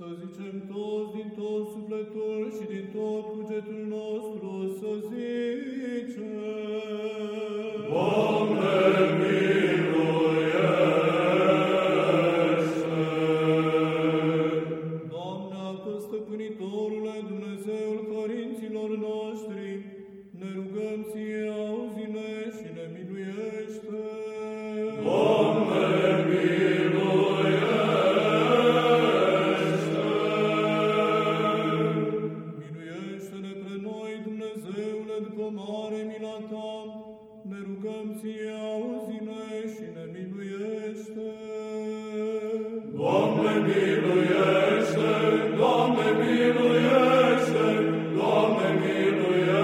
Să zicem toți din tot sufletul și din tot cugetul nostru să zicem. Doamne, miluiește! Doamne, Apă Stăpânitorule, Dumnezeul părinților noștri, ne rugăm Ție, auzi-ne și ne miluiește. Doamne, miluiește! Mila Ta, ne rugăm Ție, auzi-ne și ne miluiește. Doamne, miluiește! Doamne, miluiește! Doamne, miluiește!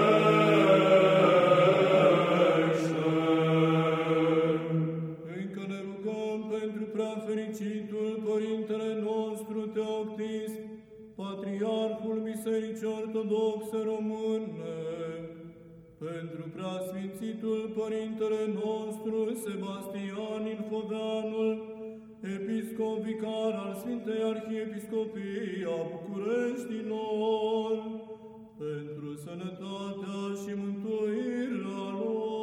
Încă ne rugăm pentru prea fericitul Părintele nostru Teoctist, Patriarhul Bisericii Ortodoxe Române, pentru prea sfințitul Părintele nostru Sebastian Ilfoveanul, Episcop vicar al Sfintei Arhiepiscopii a Bucureștilor, pentru sănătatea și mântuirea lor.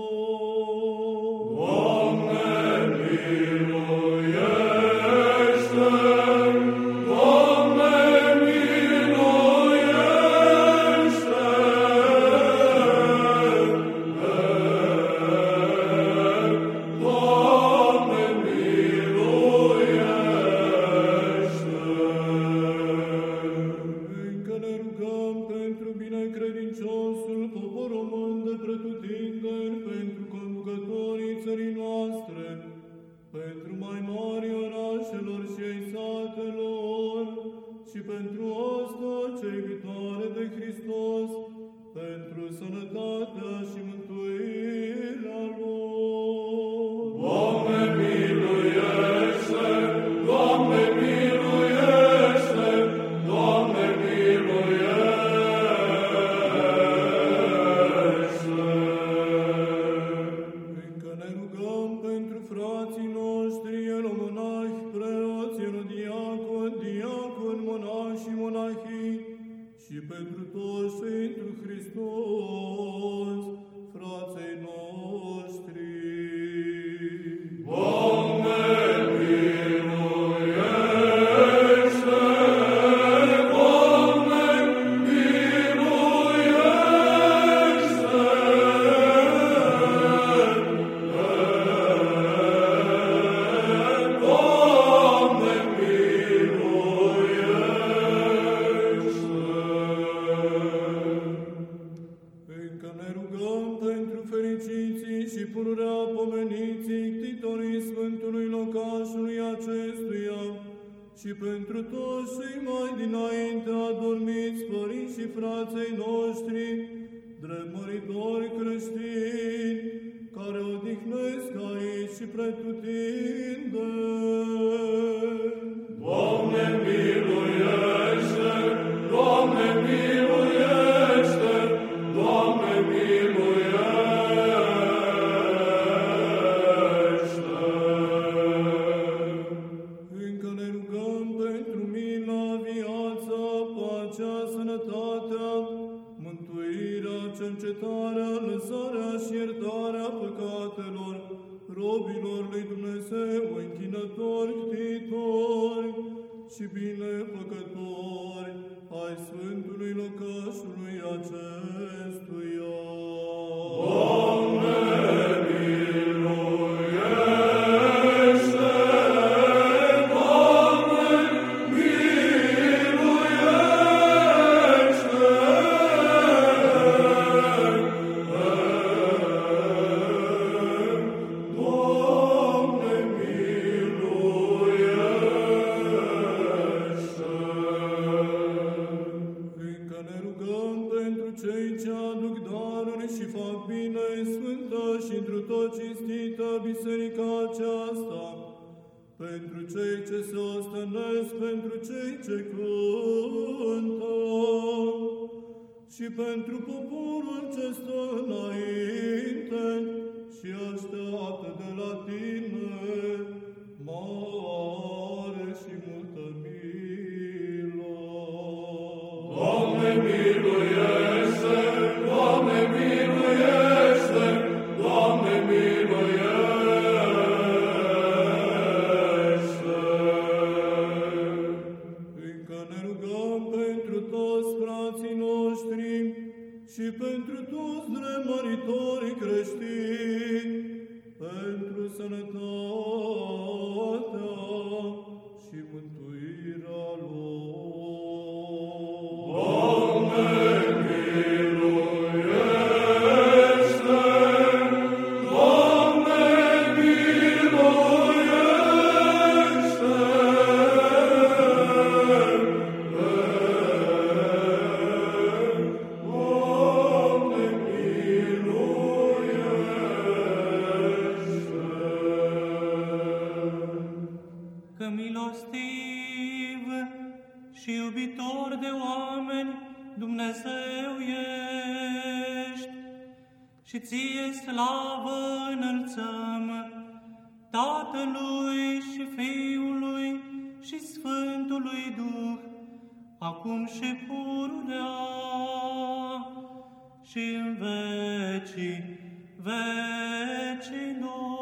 Binecredinciosul popor român de pretutindeni, pentru conducătorii țării noastre, pentru mai mari orașelor și ai satelor, și pentru asta cei viitoare de Hristos, pentru sănătatea și mântuirea frații noștri, ieromonahi, preoți, erodiaconi, diaconi, monași și monahii, și pentru toți cei întru Hristos, frații și pentru toți cei mai dinainte adormiți părinți și frații noștri, drepmăritori creștini, care odihnesc aici și pretutinde. Cercetarea, lăsarea și iertarea păcatelor, robilor lui Dumnezeu, închinători, ctitori și binefăcători ai Sfântului locașului acestuia. cinstită biserica aceasta, pentru cei ce se ostenesc, pentru cei ce cântă și pentru poporul ce stă înainte și așteaptă de la tine mare și multă milă. Doamne, miluie! toți frații noștri și pentru toți drămăritorii creștini, pentru sănătate, Dumnezeu ești, și ție slavă înălțăm, Tatălui și Fiului și Sfântului Duh, acum și pururea și în vecii vecinor.